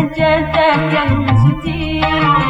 سجد كالسجين